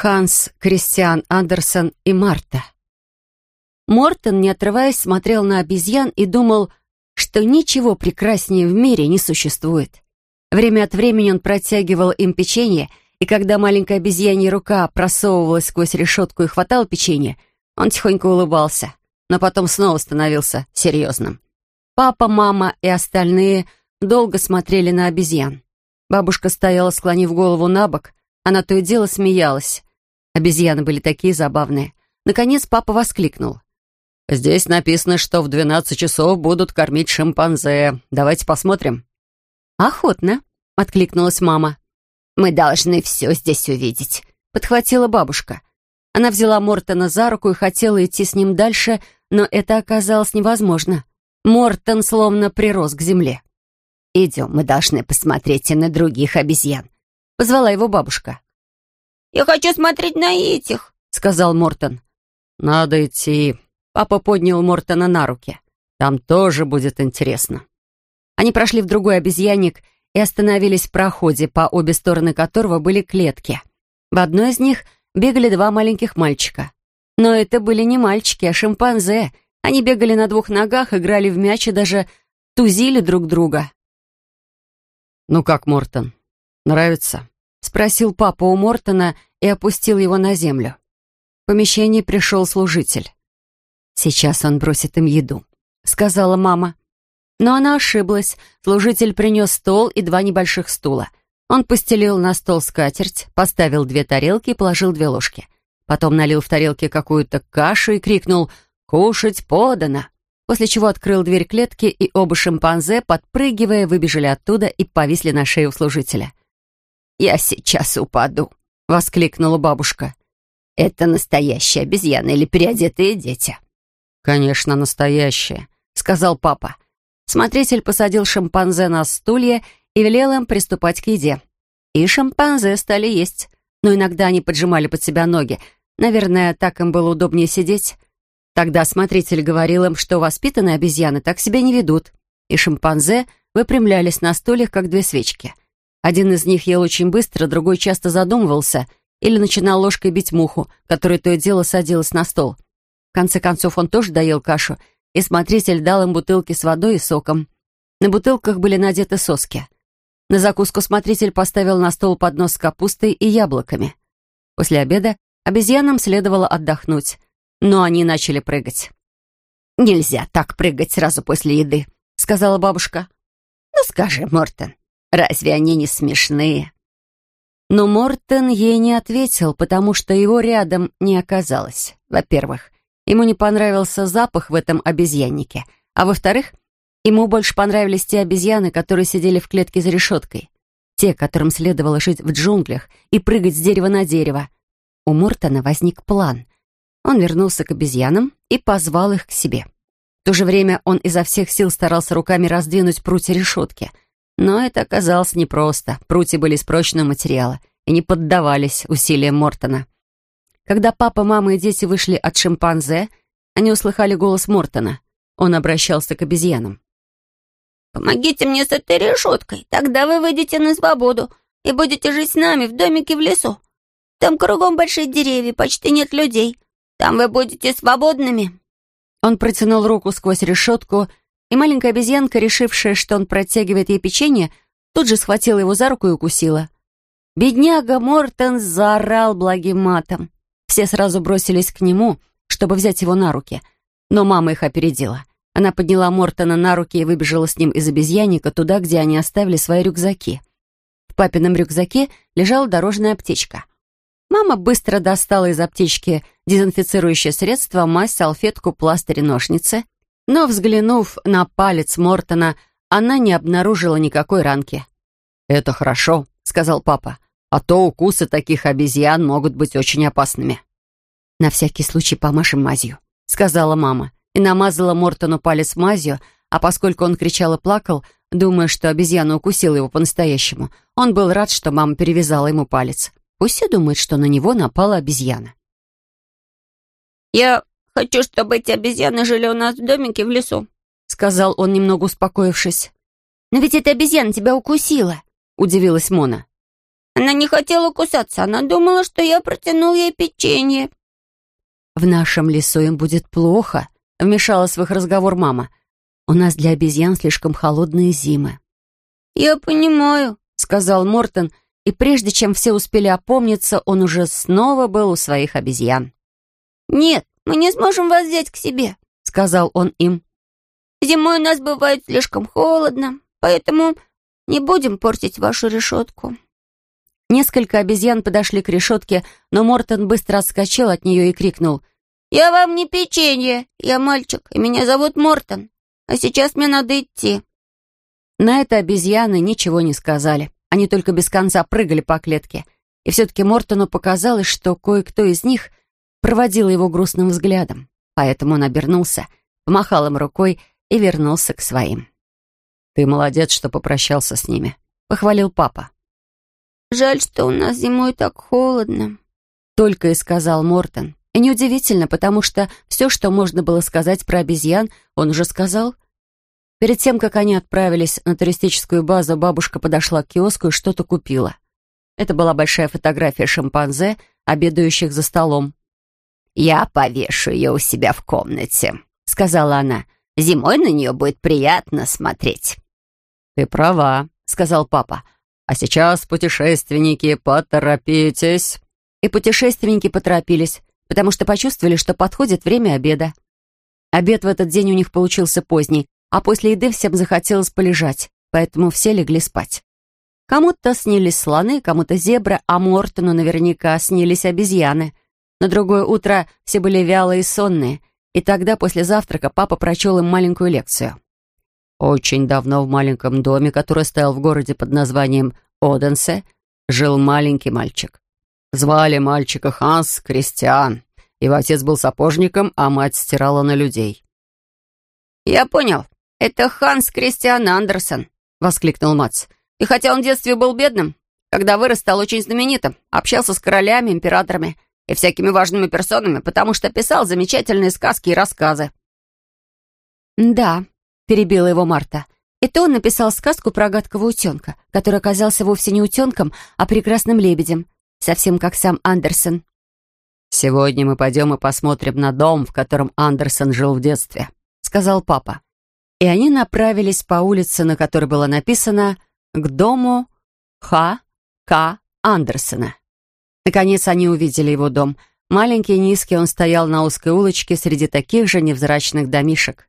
Ханс, Кристиан Андерсон и Марта. Мортон, не отрываясь, смотрел на обезьян и думал, что ничего прекраснее в мире не существует. Время от времени он протягивал им печенье, и когда маленькая обезьянья рука просовывалась сквозь решетку и хватал печенье, он тихонько улыбался, но потом снова становился серьезным. Папа, мама и остальные долго смотрели на обезьян. Бабушка стояла, склонив голову на бок, она то и дело смеялась. Обезьяны были такие забавные. Наконец папа воскликнул. «Здесь написано, что в двенадцать часов будут кормить шимпанзе. Давайте посмотрим». «Охотно», — откликнулась мама. «Мы должны все здесь увидеть», — подхватила бабушка. Она взяла Мортона за руку и хотела идти с ним дальше, но это оказалось невозможно. Мортон словно прирос к земле. «Идем, мы должны посмотреть и на других обезьян», — позвала его бабушка. «Я хочу смотреть на этих», — сказал Мортон. «Надо идти». Папа поднял Мортона на руки. «Там тоже будет интересно». Они прошли в другой обезьянник и остановились в проходе, по обе стороны которого были клетки. В одной из них бегали два маленьких мальчика. Но это были не мальчики, а шимпанзе. Они бегали на двух ногах, играли в мяч и даже тузили друг друга. «Ну как, Мортон, нравится?» — спросил папа у Мортона и опустил его на землю. В помещение пришел служитель. «Сейчас он бросит им еду», — сказала мама. Но она ошиблась. Служитель принес стол и два небольших стула. Он постелил на стол скатерть, поставил две тарелки и положил две ложки. Потом налил в тарелки какую-то кашу и крикнул «Кушать подано!» После чего открыл дверь клетки, и оба шимпанзе, подпрыгивая, выбежали оттуда и повисли на шею служителя. «Я сейчас упаду», — воскликнула бабушка. «Это настоящие обезьяны или переодетые дети?» «Конечно, настоящие», — сказал папа. Смотритель посадил шимпанзе на стулья и велел им приступать к еде. И шимпанзе стали есть, но иногда они поджимали под себя ноги. Наверное, так им было удобнее сидеть. Тогда смотритель говорил им, что воспитанные обезьяны так себя не ведут, и шимпанзе выпрямлялись на стульях, как две свечки. Один из них ел очень быстро, другой часто задумывался или начинал ложкой бить муху, которая то и дело садилась на стол. В конце концов, он тоже доел кашу, и смотритель дал им бутылки с водой и соком. На бутылках были надеты соски. На закуску смотритель поставил на стол поднос с капустой и яблоками. После обеда обезьянам следовало отдохнуть, но они начали прыгать. «Нельзя так прыгать сразу после еды», — сказала бабушка. «Ну скажи, Мортон, Разве они не смешные?» Но Мортон ей не ответил, потому что его рядом не оказалось. Во-первых, ему не понравился запах в этом обезьяннике, а во-вторых, ему больше понравились те обезьяны, которые сидели в клетке за решеткой. Те, которым следовало жить в джунглях и прыгать с дерева на дерево. У Мортона возник план. Он вернулся к обезьянам и позвал их к себе. В то же время он изо всех сил старался руками раздвинуть прутья решетки — но это оказалось непросто. Прутья были из прочного материала и не поддавались усилиям Мортона. Когда папа, мама и дети вышли от шимпанзе, они услыхали голос Мортона. Он обращался к обезьянам. «Помогите мне с этой решеткой, тогда вы выйдете на свободу и будете жить с нами в домике в лесу. Там кругом большие деревья, почти нет людей. Там вы будете свободными». Он протянул руку сквозь решетку и маленькая обезьянка, решившая, что он протягивает ей печенье, тут же схватила его за руку и укусила. Бедняга Мортон заорал благим матом. Все сразу бросились к нему, чтобы взять его на руки. Но мама их опередила. Она подняла Мортона на руки и выбежала с ним из обезьянника туда, где они оставили свои рюкзаки. В папином рюкзаке лежала дорожная аптечка. Мама быстро достала из аптечки дезинфицирующее средство, мазь, салфетку, пластырь и ножницы — но, взглянув на палец Мортона, она не обнаружила никакой ранки. «Это хорошо», — сказал папа, «а то укусы таких обезьян могут быть очень опасными». «На всякий случай помашем мазью», — сказала мама, и намазала Мортону палец мазью, а поскольку он кричал и плакал, думая, что обезьяна укусила его по-настоящему, он был рад, что мама перевязала ему палец. Пусть все думают, что на него напала обезьяна. «Я Хочу, чтобы эти обезьяны жили у нас в домике в лесу», — сказал он, немного успокоившись. «Но ведь эта обезьяна тебя укусила», — удивилась Мона. Она не хотела кусаться, она думала, что я протянул ей печенье». «В нашем лесу им будет плохо», — вмешалась в их разговор мама. «У нас для обезьян слишком холодные зимы». «Я понимаю», — сказал Мортон, и прежде чем все успели опомниться, он уже снова был у своих обезьян. «Нет, мы не сможем вас взять к себе», — сказал он им. «Зимой у нас бывает слишком холодно, поэтому не будем портить вашу решетку». Несколько обезьян подошли к решетке, но Мортон быстро отскочил от нее и крикнул. «Я вам не печенье, я мальчик, и меня зовут Мортон, а сейчас мне надо идти». На это обезьяны ничего не сказали. Они только без конца прыгали по клетке. И все-таки Мортону показалось, что кое-кто из них проводил его грустным взглядом. Поэтому он обернулся, помахал им рукой и вернулся к своим. «Ты молодец, что попрощался с ними», — похвалил папа. «Жаль, что у нас зимой так холодно», — только и сказал Мортон. И неудивительно, потому что все, что можно было сказать про обезьян, он уже сказал. Перед тем, как они отправились на туристическую базу, бабушка подошла к киоску и что-то купила. Это была большая фотография шимпанзе, обедающих за столом. «Я повешу ее у себя в комнате», — сказала она. «Зимой на нее будет приятно смотреть». «Ты права», — сказал папа. А сейчас, путешественники, поторопитесь!» И путешественники поторопились, потому что почувствовали, что подходит время обеда. Обед в этот день у них получился поздний, а после еды всем захотелось полежать, поэтому все легли спать. Кому-то снились слоны, кому-то зебры, а Мортону наверняка снились обезьяны. На другое утро все были вялые и сонные, и тогда после завтрака папа прочел им маленькую лекцию. Очень давно в маленьком доме, который стоял в городе под названием Оденсе, жил маленький мальчик. Звали мальчика Ханс Кристиан. Его отец был сапожником, а мать стирала на людей. «Я понял. Это Ханс Кристиан Андерсон», — воскликнул Мац. «И хотя он в детстве был бедным, когда вырос, стал очень знаменитым, общался с королями, императорами и всякими важными персонами, потому что писал замечательные сказки и рассказы». «Да», перебила его Марта. Это он написал сказку про гадкого утенка, который оказался вовсе не утенком, а прекрасным лебедем, совсем как сам Андерсон. «Сегодня мы пойдем и посмотрим на дом, в котором Андерсон жил в детстве», — сказал папа. И они направились по улице, на которой было написано «К дому Х. К. Андерсона». Наконец они увидели его дом. Маленький и низкий он стоял на узкой улочке среди таких же невзрачных домишек.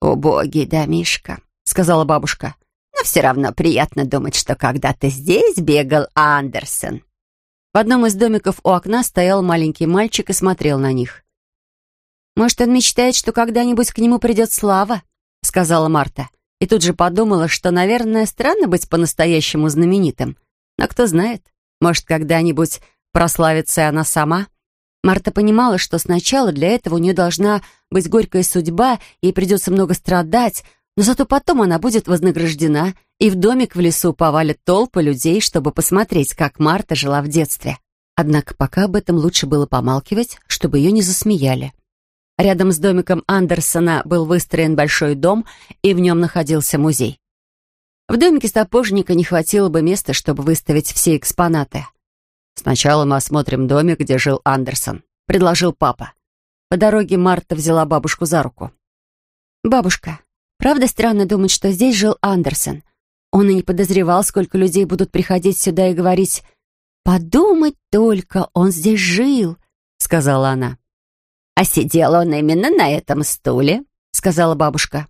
«Убогий домишка», — сказала бабушка. «Но все равно приятно думать, что когда-то здесь бегал Андерсон». В одном из домиков у окна стоял маленький мальчик и смотрел на них. «Может, он мечтает, что когда-нибудь к нему придет слава?» — сказала Марта. И тут же подумала, что, наверное, странно быть по-настоящему знаменитым. Но кто знает, может, когда-нибудь прославится она сама — Марта понимала, что сначала для этого у нее должна быть горькая судьба, ей придется много страдать, но зато потом она будет вознаграждена, и в домик в лесу повалят толпы людей, чтобы посмотреть, как Марта жила в детстве. Однако пока об этом лучше было помалкивать, чтобы ее не засмеяли. Рядом с домиком Андерсона был выстроен большой дом, и в нем находился музей. В домике сапожника не хватило бы места, чтобы выставить все экспонаты — «Сначала мы осмотрим домик, где жил Андерсон», — предложил папа. По дороге Марта взяла бабушку за руку. «Бабушка, правда странно думать, что здесь жил Андерсон? Он и не подозревал, сколько людей будут приходить сюда и говорить «Подумать только, он здесь жил», — сказала она. «А сидел он именно на этом стуле», — сказала бабушка.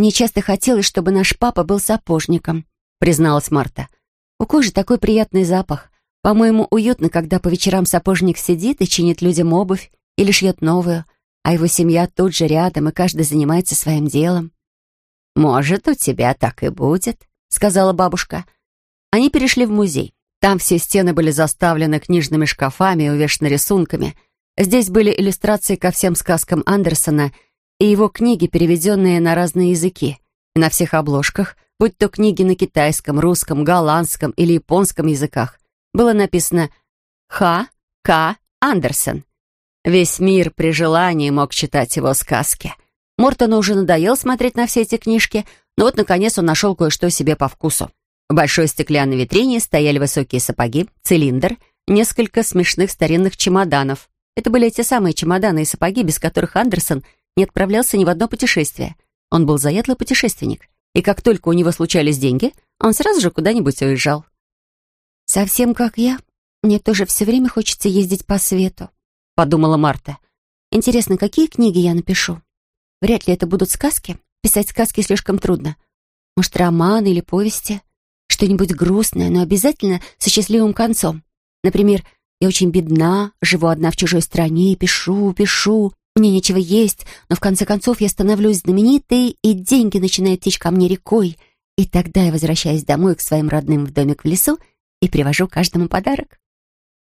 «Мне часто хотелось, чтобы наш папа был сапожником», — призналась Марта. «У кожи такой приятный запах. По-моему, уютно, когда по вечерам сапожник сидит и чинит людям обувь или шьет новую, а его семья тут же рядом, и каждый занимается своим делом. «Может, у тебя так и будет», — сказала бабушка. Они перешли в музей. Там все стены были заставлены книжными шкафами и увешаны рисунками. Здесь были иллюстрации ко всем сказкам Андерсона и его книги, переведенные на разные языки. И на всех обложках, будь то книги на китайском, русском, голландском или японском языках, было написано «Х. К. Андерсон». Весь мир при желании мог читать его сказки. Мортону уже надоело смотреть на все эти книжки, но вот, наконец, он нашел кое-что себе по вкусу. В большой стеклянной витрине стояли высокие сапоги, цилиндр, несколько смешных старинных чемоданов. Это были те самые чемоданы и сапоги, без которых Андерсон не отправлялся ни в одно путешествие. Он был заядлый путешественник, и как только у него случались деньги, он сразу же куда-нибудь уезжал. «Совсем как я. Мне тоже все время хочется ездить по свету», — подумала Марта. «Интересно, какие книги я напишу? Вряд ли это будут сказки. Писать сказки слишком трудно. Может, романы или повести? Что-нибудь грустное, но обязательно со счастливым концом. Например, я очень бедна, живу одна в чужой стране, пишу, пишу, мне нечего есть, но в конце концов я становлюсь знаменитой, и деньги начинают течь ко мне рекой. И тогда я возвращаюсь домой к своим родным в домик в лесу и привожу каждому подарок.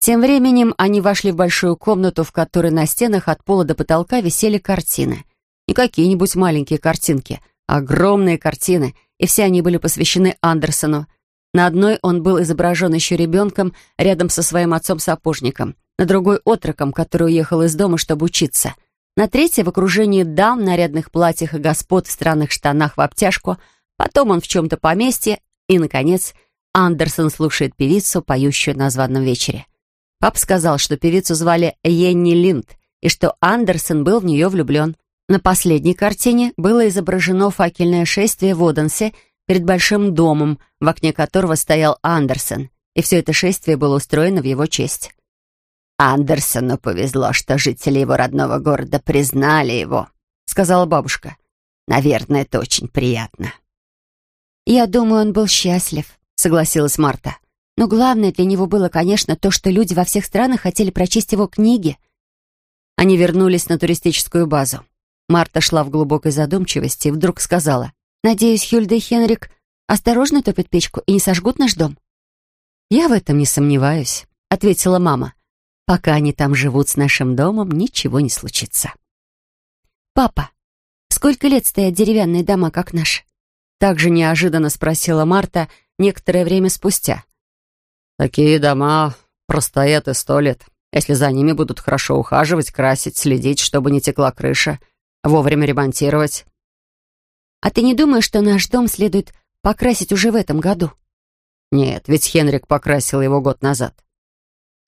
Тем временем они вошли в большую комнату, в которой на стенах от пола до потолка висели картины. Не какие-нибудь маленькие картинки, а огромные картины, и все они были посвящены Андерсону. На одной он был изображен еще ребенком рядом со своим отцом-сапожником, на другой — отроком, который уехал из дома, чтобы учиться. На третьей — в окружении дам нарядных платьях и господ в странных штанах в обтяжку. Потом он в чем-то поместье. И, наконец, Андерсон слушает певицу, поющую на званом вечере. Пап сказал, что певицу звали Йенни Линд, и что Андерсон был в нее влюблен. На последней картине было изображено факельное шествие в Оденсе перед большим домом, в окне которого стоял Андерсон, и все это шествие было устроено в его честь. «Андерсону повезло, что жители его родного города признали его», — сказала бабушка. «Наверное, это очень приятно». «Я думаю, он был счастлив», — согласилась Марта. «Но главное для него было, конечно, то, что люди во всех странах хотели прочесть его книги». Они вернулись на туристическую базу. Марта шла в глубокой задумчивости и вдруг сказала, «Надеюсь, Хюльда и Хенрик осторожно топят печку и не сожгут наш дом?» «Я в этом не сомневаюсь», — ответила мама. Пока они там живут с нашим домом, ничего не случится. «Папа, сколько лет стоят деревянные дома, как наш?» Также неожиданно спросила Марта некоторое время спустя. «Такие дома простоят и сто лет, если за ними будут хорошо ухаживать, красить, следить, чтобы не текла крыша, вовремя ремонтировать». «А ты не думаешь, что наш дом следует покрасить уже в этом году?» «Нет, ведь Хенрик покрасил его год назад.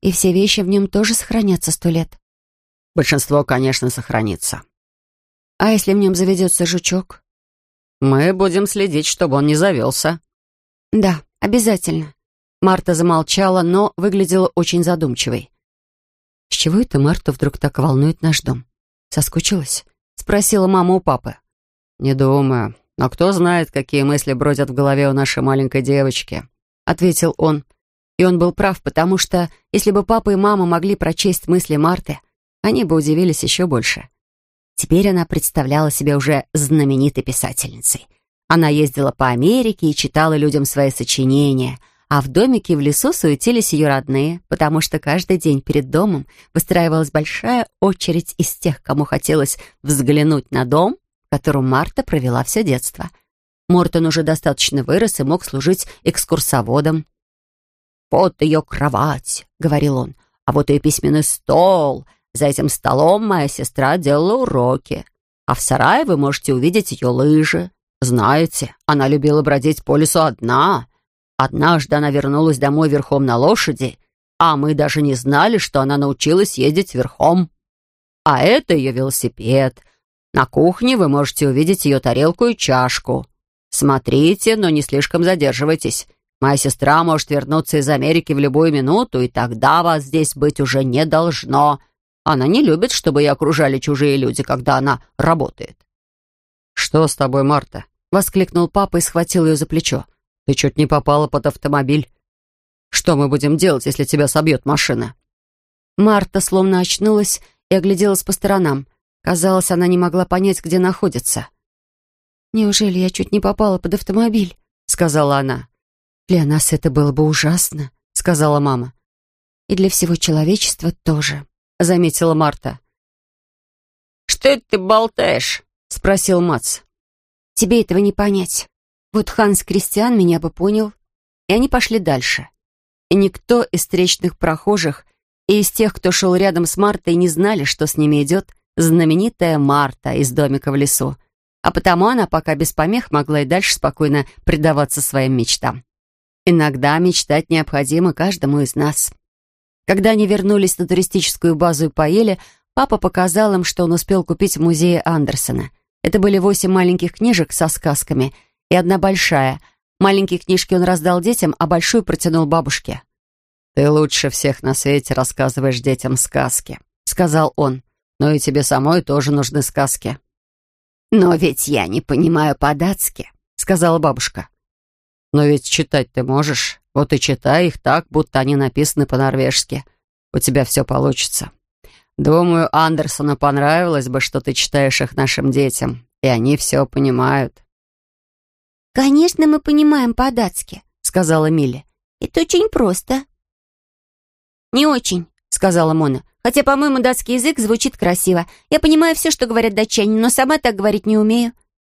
И все вещи в нем тоже сохранятся сто лет. Большинство, конечно, сохранится. А если в нем заведется жучок? Мы будем следить, чтобы он не завелся. Да, обязательно. Марта замолчала, но выглядела очень задумчивой. «С чего это Марта вдруг так волнует наш дом? Соскучилась?» — спросила мама у папы. «Не думаю. Но кто знает, какие мысли бродят в голове у нашей маленькой девочки», — ответил он. И он был прав, потому что, если бы папа и мама могли прочесть мысли Марты, они бы удивились еще больше. Теперь она представляла себя уже знаменитой писательницей. Она ездила по Америке и читала людям свои сочинения, а в домике в лесу суетились ее родные, потому что каждый день перед домом выстраивалась большая очередь из тех, кому хотелось взглянуть на дом, в котором Марта провела все детство. Мортон уже достаточно вырос и мог служить экскурсоводом. «Вот ее кровать», — говорил он, «а вот ее письменный стол. За этим столом моя сестра делала уроки. А в сарае вы можете увидеть ее лыжи. Знаете, она любила бродить по лесу одна. Однажды она вернулась домой верхом на лошади, а мы даже не знали, что она научилась ездить верхом. А это ее велосипед. На кухне вы можете увидеть ее тарелку и чашку. Смотрите, но не слишком задерживайтесь. Моя сестра может вернуться из Америки в любую минуту, и тогда вас здесь быть уже не должно. Она не любит, чтобы ее окружали чужие люди, когда она работает». «Что с тобой, Марта?» — воскликнул папа и схватил ее за плечо. «Ты чуть не попала под автомобиль. Что мы будем делать, если тебя собьет машина?» Марта словно очнулась и огляделась по сторонам. Казалось, она не могла понять, где находится. «Неужели я чуть не попала под автомобиль?» — сказала она. «Для нас это было бы ужасно», — сказала мама. «И для всего человечества тоже», — заметила Марта. «Что это ты болтаешь?» — спросил Мац. «Тебе этого не понять. Вот Ханс Кристиан меня бы понял». И они пошли дальше. И никто из встречных прохожих и из тех, кто шел рядом с Мартой, не знали, что с ними идет знаменитая Марта из домика в лесу. А потому она пока без помех могла и дальше спокойно предаваться своим мечтам. Иногда мечтать необходимо каждому из нас. Когда они вернулись на туристическую базу и поели, папа показал им, что он успел купить в музее Андерсона. Это были восемь маленьких книжек со сказками и одна большая. Маленькие книжки он раздал детям, а большую протянул бабушке. «Ты лучше всех на свете рассказываешь детям сказки», — сказал он. «Но и тебе самой тоже нужны сказки». «Но ведь я не понимаю по-датски», — сказала бабушка. «Но ведь читать ты можешь. Вот и читай их так, будто они написаны по-норвежски. У тебя все получится. Думаю, Андерсону понравилось бы, что ты читаешь их нашим детям, и они все понимают». «Конечно, мы понимаем по-датски», — сказала Милли. «Это очень просто». «Не очень», — сказала Мона. «Хотя, по-моему, датский язык звучит красиво. Я понимаю все, что говорят датчане, но сама так говорить не умею.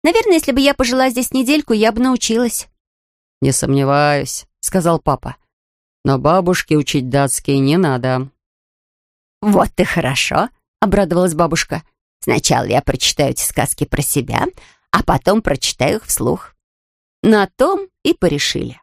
Наверное, если бы я пожила здесь недельку, я бы научилась». «Не сомневаюсь», — сказал папа. «Но бабушке учить датский не надо». «Вот и хорошо», — обрадовалась бабушка. «Сначала я прочитаю эти сказки про себя, а потом прочитаю их вслух». На том и порешили.